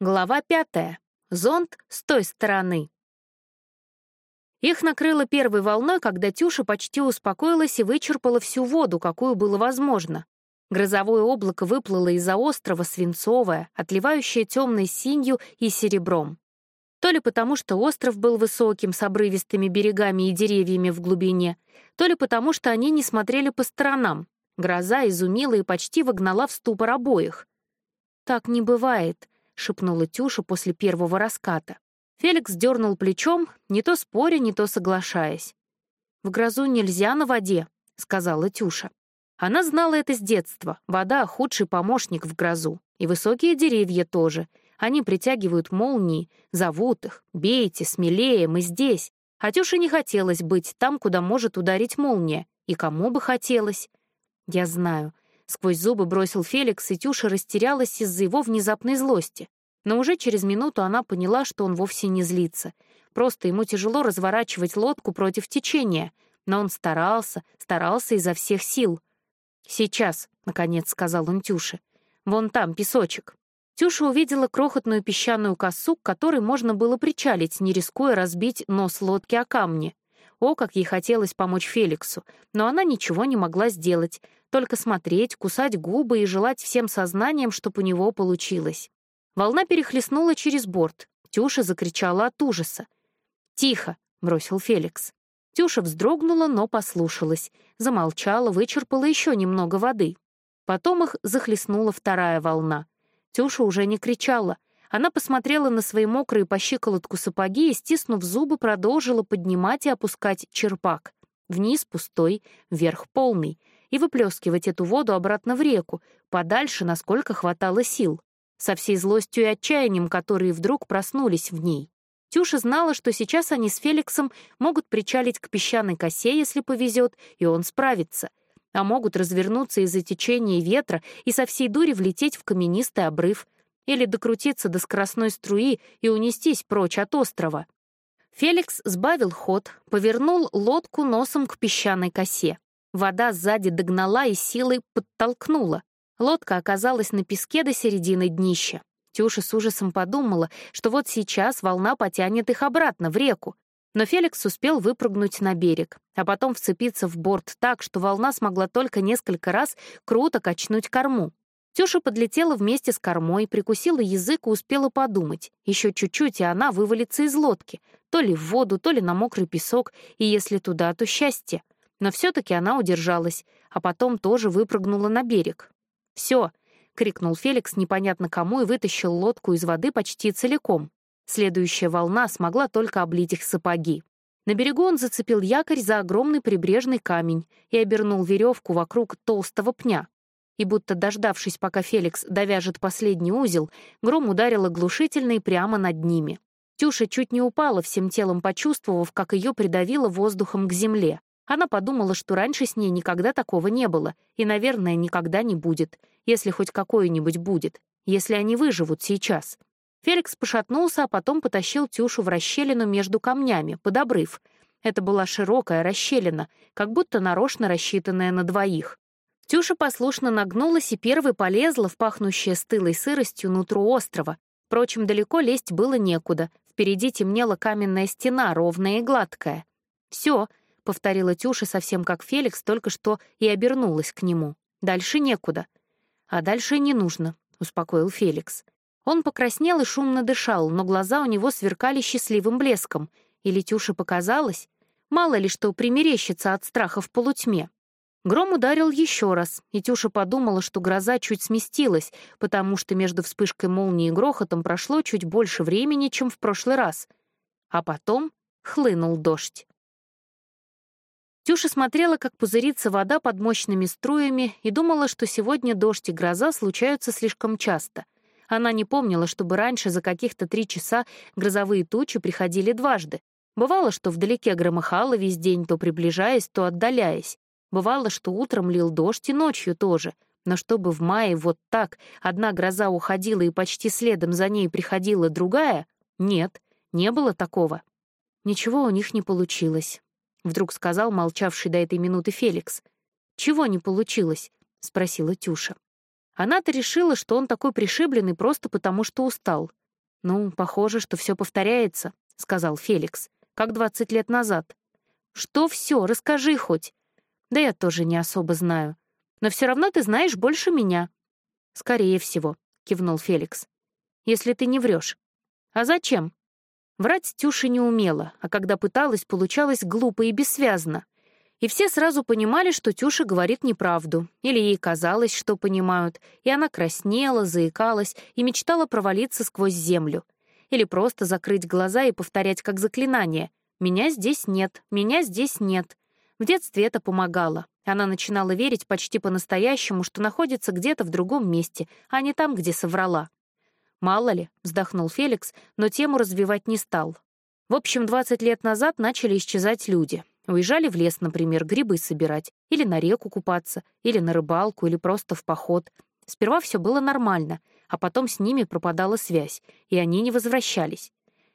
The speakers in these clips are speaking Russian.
Глава пятая. Зонт с той стороны. Их накрыло первой волной, когда Тюша почти успокоилась и вычерпала всю воду, какую было возможно. Грозовое облако выплыло из-за острова свинцовое, отливающее темной синью и серебром. То ли потому, что остров был высоким, с обрывистыми берегами и деревьями в глубине, то ли потому, что они не смотрели по сторонам. Гроза изумила и почти выгнала в ступор обоих. «Так не бывает», — шепнула Тюша после первого раската. Феликс дернул плечом, не то споря, не то соглашаясь. «В грозу нельзя на воде», — сказала Тюша. Она знала это с детства. Вода — худший помощник в грозу. И высокие деревья тоже. Они притягивают молнии, зовут их. «Бейте, смелее, мы здесь». А Тюше не хотелось быть там, куда может ударить молния. И кому бы хотелось? Я знаю. Сквозь зубы бросил Феликс, и Тюша растерялась из-за его внезапной злости. Но уже через минуту она поняла, что он вовсе не злится. Просто ему тяжело разворачивать лодку против течения. Но он старался, старался изо всех сил. «Сейчас», — наконец сказал он Тюше. «Вон там песочек». Тюша увидела крохотную песчаную косу, к которой можно было причалить, не рискуя разбить нос лодки о камни. О, как ей хотелось помочь Феликсу, но она ничего не могла сделать, только смотреть, кусать губы и желать всем сознанием, чтоб у него получилось. Волна перехлестнула через борт. Тюша закричала от ужаса. «Тихо!» — бросил Феликс. Тюша вздрогнула, но послушалась. Замолчала, вычерпала еще немного воды. Потом их захлестнула вторая волна. Тюша уже не кричала. Она посмотрела на свои мокрые по щиколотку сапоги и, стиснув зубы, продолжила поднимать и опускать черпак. Вниз пустой, вверх полный — и выплескивать эту воду обратно в реку, подальше, насколько хватало сил, со всей злостью и отчаянием, которые вдруг проснулись в ней. Тюша знала, что сейчас они с Феликсом могут причалить к песчаной косе, если повезет, и он справится, а могут развернуться из-за течения ветра и со всей дури влететь в каменистый обрыв или докрутиться до скоростной струи и унестись прочь от острова. Феликс сбавил ход, повернул лодку носом к песчаной косе. Вода сзади догнала и силой подтолкнула. Лодка оказалась на песке до середины днища. Тюша с ужасом подумала, что вот сейчас волна потянет их обратно, в реку. Но Феликс успел выпрыгнуть на берег, а потом вцепиться в борт так, что волна смогла только несколько раз круто качнуть корму. Тюша подлетела вместе с кормой, прикусила язык и успела подумать. Еще чуть-чуть, и она вывалится из лодки. То ли в воду, то ли на мокрый песок, и если туда, то счастье но все-таки она удержалась, а потом тоже выпрыгнула на берег. «Все!» — крикнул Феликс непонятно кому и вытащил лодку из воды почти целиком. Следующая волна смогла только облить их сапоги. На берегу он зацепил якорь за огромный прибрежный камень и обернул веревку вокруг толстого пня. И будто дождавшись, пока Феликс довяжет последний узел, гром ударил оглушительно и прямо над ними. Тюша чуть не упала, всем телом почувствовав, как ее придавило воздухом к земле. Она подумала, что раньше с ней никогда такого не было, и, наверное, никогда не будет, если хоть какое-нибудь будет, если они выживут сейчас. Феликс пошатнулся, а потом потащил Тюшу в расщелину между камнями, под обрыв. Это была широкая расщелина, как будто нарочно рассчитанная на двоих. Тюша послушно нагнулась и первой полезла в пахнущее стылой сыростью нутро острова. Впрочем, далеко лезть было некуда. Впереди темнела каменная стена, ровная и гладкая. Все, — повторила Тюша совсем как Феликс, только что и обернулась к нему. «Дальше некуда». «А дальше не нужно», — успокоил Феликс. Он покраснел и шумно дышал, но глаза у него сверкали счастливым блеском. Или Тюше показалось? Мало ли что примерещится от страха в полутьме. Гром ударил еще раз, и Тюша подумала, что гроза чуть сместилась, потому что между вспышкой молнии и грохотом прошло чуть больше времени, чем в прошлый раз. А потом хлынул дождь. Тюша смотрела, как пузырится вода под мощными струями, и думала, что сегодня дождь и гроза случаются слишком часто. Она не помнила, чтобы раньше за каких-то три часа грозовые тучи приходили дважды. Бывало, что вдалеке громыхало весь день, то приближаясь, то отдаляясь. Бывало, что утром лил дождь и ночью тоже. Но чтобы в мае вот так одна гроза уходила и почти следом за ней приходила другая, нет, не было такого. Ничего у них не получилось. — вдруг сказал молчавший до этой минуты Феликс. «Чего не получилось?» — спросила Тюша. Она-то решила, что он такой пришибленный просто потому, что устал. «Ну, похоже, что все повторяется», — сказал Феликс, «как двадцать лет назад». «Что все? Расскажи хоть». «Да я тоже не особо знаю. Но все равно ты знаешь больше меня». «Скорее всего», — кивнул Феликс. «Если ты не врешь». «А зачем?» Врать Тюша не умела, а когда пыталась, получалось глупо и бессвязно. И все сразу понимали, что Тюша говорит неправду, или ей казалось, что понимают, и она краснела, заикалась и мечтала провалиться сквозь землю. Или просто закрыть глаза и повторять как заклинание «Меня здесь нет, меня здесь нет». В детстве это помогало. Она начинала верить почти по-настоящему, что находится где-то в другом месте, а не там, где соврала. «Мало ли», — вздохнул Феликс, но тему развивать не стал. В общем, 20 лет назад начали исчезать люди. Уезжали в лес, например, грибы собирать, или на реку купаться, или на рыбалку, или просто в поход. Сперва все было нормально, а потом с ними пропадала связь, и они не возвращались.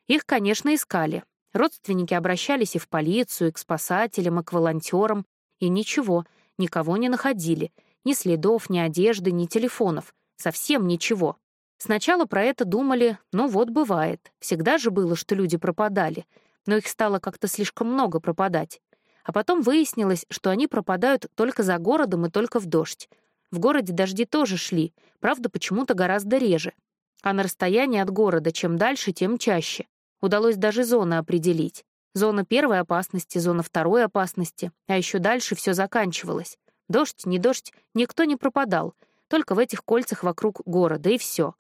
Их, конечно, искали. Родственники обращались и в полицию, и к спасателям, и к волонтерам, и ничего, никого не находили. Ни следов, ни одежды, ни телефонов. Совсем ничего. Сначала про это думали, ну вот бывает, всегда же было, что люди пропадали, но их стало как-то слишком много пропадать. А потом выяснилось, что они пропадают только за городом и только в дождь. В городе дожди тоже шли, правда, почему-то гораздо реже. А на расстоянии от города чем дальше, тем чаще. Удалось даже зоны определить. Зона первой опасности, зона второй опасности, а еще дальше все заканчивалось. Дождь, не дождь, никто не пропадал, только в этих кольцах вокруг города, и все.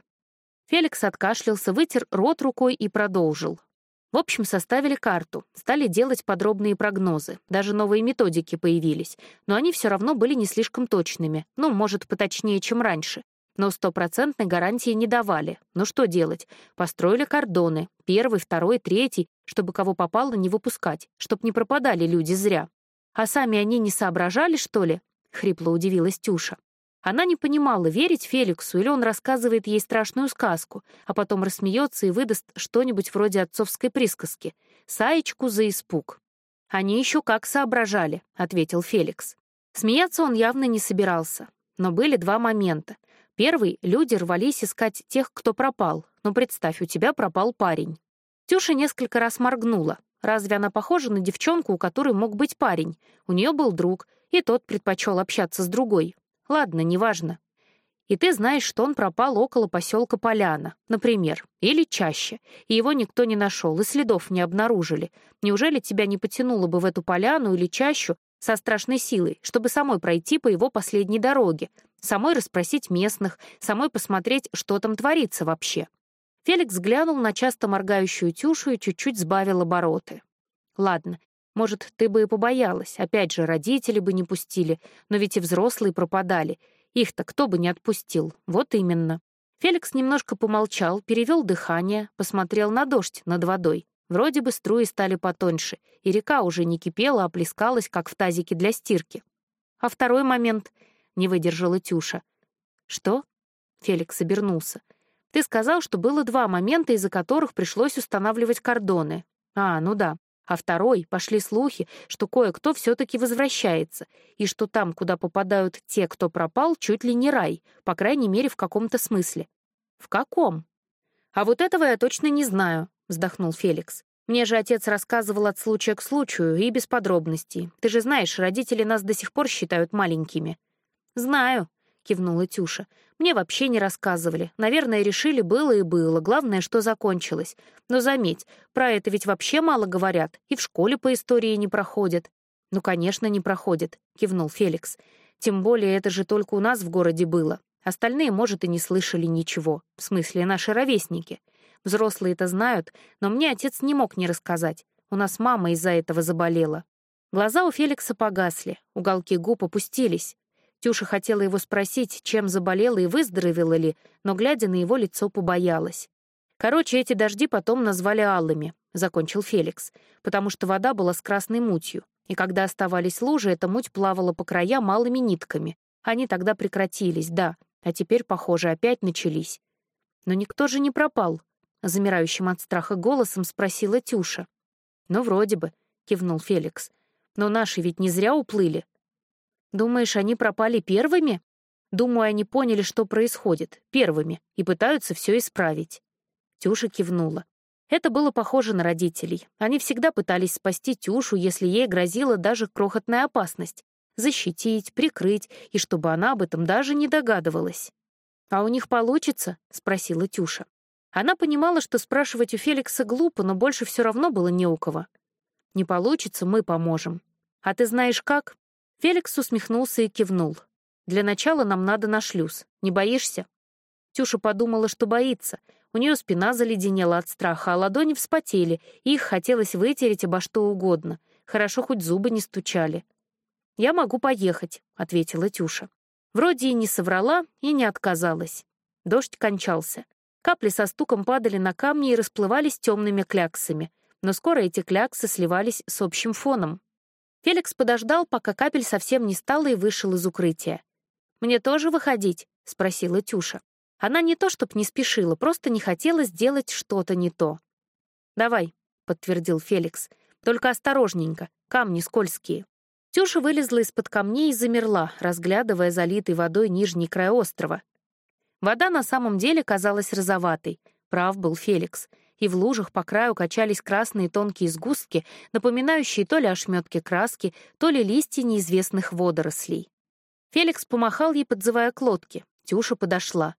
Феликс откашлялся, вытер рот рукой и продолжил. В общем, составили карту, стали делать подробные прогнозы, даже новые методики появились, но они все равно были не слишком точными, ну, может, поточнее, чем раньше. Но стопроцентной гарантии не давали. Ну что делать? Построили кордоны, первый, второй, третий, чтобы кого попало не выпускать, чтоб не пропадали люди зря. А сами они не соображали, что ли? — хрипло удивилась Тюша. Она не понимала, верить Феликсу или он рассказывает ей страшную сказку, а потом рассмеется и выдаст что-нибудь вроде отцовской присказки «Саечку за испуг». «Они еще как соображали», — ответил Феликс. Смеяться он явно не собирался. Но были два момента. Первый — люди рвались искать тех, кто пропал. Ну, представь, у тебя пропал парень. Тюша несколько раз моргнула. Разве она похожа на девчонку, у которой мог быть парень? У нее был друг, и тот предпочел общаться с другой. Ладно, неважно. И ты знаешь, что он пропал около поселка Поляна, например, или чаще, и его никто не нашел, и следов не обнаружили. Неужели тебя не потянуло бы в эту поляну или чащу со страшной силой, чтобы самой пройти по его последней дороге, самой расспросить местных, самой посмотреть, что там творится вообще? Феликс глянул на часто моргающую тюшу и чуть-чуть сбавил обороты. Ладно, может, ты бы и побоялась, опять же, родители бы не пустили, но ведь и взрослые пропадали. Их-то кто бы не отпустил, вот именно. Феликс немножко помолчал, перевел дыхание, посмотрел на дождь над водой. Вроде бы струи стали потоньше, и река уже не кипела, а плескалась, как в тазике для стирки. А второй момент — не выдержала Тюша. «Что?» — Феликс обернулся. «Ты сказал, что было два момента, из-за которых пришлось устанавливать кордоны. А, ну да. А второй — пошли слухи, что кое-кто все-таки возвращается, и что там, куда попадают те, кто пропал, чуть ли не рай, по крайней мере, в каком-то смысле. В каком? А вот этого я точно не знаю, — вздохнул Феликс. Мне же отец рассказывал от случая к случаю и без подробностей. Ты же знаешь, родители нас до сих пор считают маленькими. Знаю, — кивнула Тюша. «Мне вообще не рассказывали. Наверное, решили, было и было. Главное, что закончилось. Но заметь, про это ведь вообще мало говорят. И в школе по истории не проходят». «Ну, конечно, не проходят», — кивнул Феликс. «Тем более это же только у нас в городе было. Остальные, может, и не слышали ничего. В смысле, наши ровесники. Взрослые это знают, но мне отец не мог не рассказать. У нас мама из-за этого заболела». Глаза у Феликса погасли, уголки губ опустились. Тюша хотела его спросить, чем заболела и выздоровела ли, но, глядя на его лицо, побоялась. Короче, эти дожди потом назвали алыми, — закончил Феликс, потому что вода была с красной мутью, и когда оставались лужи, эта муть плавала по краям малыми нитками. Они тогда прекратились, да, а теперь, похоже, опять начались. Но никто же не пропал, — замирающим от страха голосом спросила Тюша. «Ну, вроде бы», — кивнул Феликс. «Но наши ведь не зря уплыли. Думаешь, они пропали первыми? Думаю, они поняли, что происходит, первыми, и пытаются все исправить. Тюша кивнула. Это было похоже на родителей. Они всегда пытались спасти Тюшу, если ей грозила даже крохотная опасность. Защитить, прикрыть, и чтобы она об этом даже не догадывалась. «А у них получится?» — спросила Тюша. Она понимала, что спрашивать у Феликса глупо, но больше все равно было не у кого. «Не получится, мы поможем». «А ты знаешь как?» Феликс усмехнулся и кивнул. «Для начала нам надо на шлюз. Не боишься?» Тюша подумала, что боится. У нее спина заледенела от страха, а ладони вспотели, и их хотелось вытереть обо что угодно. Хорошо, хоть зубы не стучали. «Я могу поехать», — ответила Тюша. Вроде и не соврала, и не отказалась. Дождь кончался. Капли со стуком падали на камни и расплывались темными кляксами, но скоро эти кляксы сливались с общим фоном. Феликс подождал, пока капель совсем не стало и вышел из укрытия. «Мне тоже выходить?» — спросила Тюша. Она не то чтоб не спешила, просто не хотела сделать что-то не то. «Давай», — подтвердил Феликс, — «только осторожненько, камни скользкие». Тюша вылезла из-под камней и замерла, разглядывая залитый водой нижний край острова. Вода на самом деле казалась розоватой, прав был Феликс, и в лужах по краю качались красные тонкие сгустки, напоминающие то ли ошметки краски, то ли листья неизвестных водорослей. Феликс помахал ей, подзывая к лодке. Тюша подошла.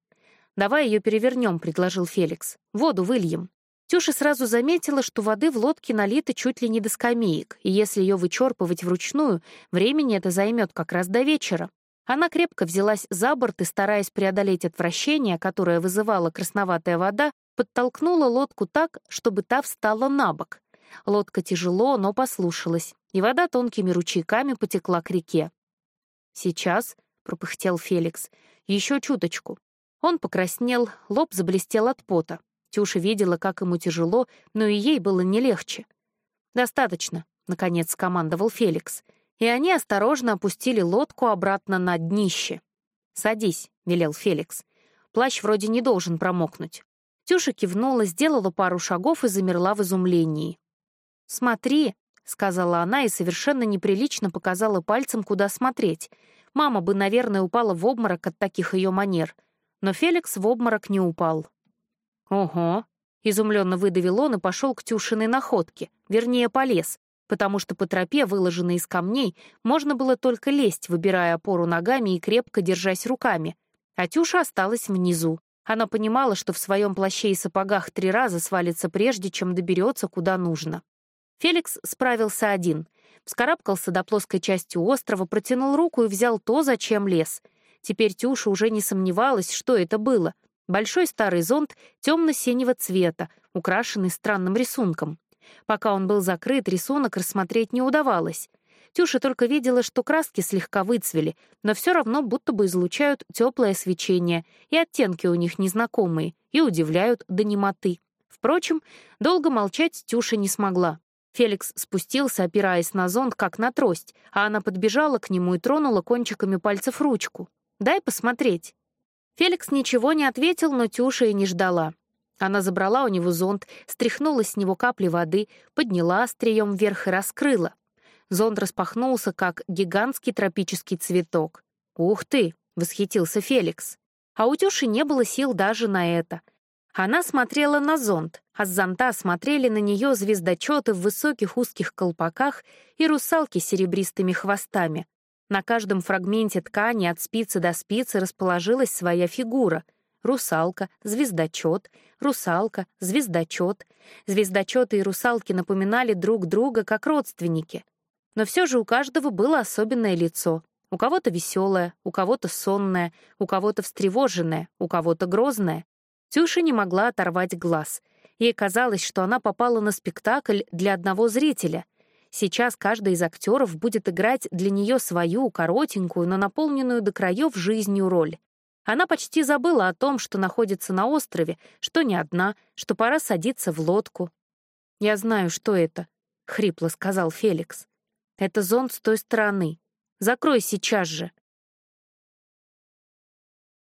«Давай ее перевернем», — предложил Феликс. «Воду выльем». Тюша сразу заметила, что воды в лодке налито чуть ли не до скамеек, и если ее вычерпывать вручную, времени это займет как раз до вечера. Она крепко взялась за борт и, стараясь преодолеть отвращение, которое вызывала красноватая вода, подтолкнула лодку так, чтобы та встала на бок. Лодка тяжело, но послушалась, и вода тонкими ручейками потекла к реке. «Сейчас», — пропыхтел Феликс, — «еще чуточку». Он покраснел, лоб заблестел от пота. Тюша видела, как ему тяжело, но и ей было не легче. «Достаточно», — наконец скомандовал Феликс, и они осторожно опустили лодку обратно на днище. «Садись», — велел Феликс. «Плащ вроде не должен промокнуть». Тюша кивнула, сделала пару шагов и замерла в изумлении. «Смотри», — сказала она и совершенно неприлично показала пальцем, куда смотреть. Мама бы, наверное, упала в обморок от таких ее манер — но Феликс в обморок не упал. «Ого!» — изумленно выдавил он и пошел к Тюшиной находке, вернее, полез, потому что по тропе, выложенной из камней, можно было только лезть, выбирая опору ногами и крепко держась руками. А Тюша осталась внизу. Она понимала, что в своем плаще и сапогах три раза свалится прежде, чем доберется куда нужно. Феликс справился один. Вскарабкался до плоской части острова, протянул руку и взял то, зачем лез — Теперь Тюша уже не сомневалась, что это было. Большой старый зонт темно-синего цвета, украшенный странным рисунком. Пока он был закрыт, рисунок рассмотреть не удавалось. Тюша только видела, что краски слегка выцвели, но все равно будто бы излучают теплое свечение, и оттенки у них незнакомые, и удивляют до немоты. Впрочем, долго молчать Тюша не смогла. Феликс спустился, опираясь на зонт, как на трость, а она подбежала к нему и тронула кончиками пальцев ручку. Дай посмотреть». Феликс ничего не ответил, но Тюша и не ждала. Она забрала у него зонт, стряхнула с него капли воды, подняла острием вверх и раскрыла. Зонт распахнулся, как гигантский тропический цветок. «Ух ты!» — восхитился Феликс. А у Тюши не было сил даже на это. Она смотрела на зонт, а с зонта смотрели на нее звездочеты в высоких узких колпаках и русалки с серебристыми хвостами, на каждом фрагменте ткани от спицы до спицы расположилась своя фигура. Русалка, звездочет, русалка, звездочет. Звездочеты и русалки напоминали друг друга как родственники. Но все же у каждого было особенное лицо. У кого-то веселое, у кого-то сонное, у кого-то встревоженное, у кого-то грозное. Тюша не могла оторвать глаз. Ей казалось, что она попала на спектакль для одного зрителя — Сейчас каждый из актеров будет играть для нее свою, коротенькую, но наполненную до краев жизнью роль. Она почти забыла о том, что находится на острове, что не одна, что пора садиться в лодку. «Я знаю, что это», — хрипло сказал Феликс. «Это зонт с той стороны. Закрой сейчас же».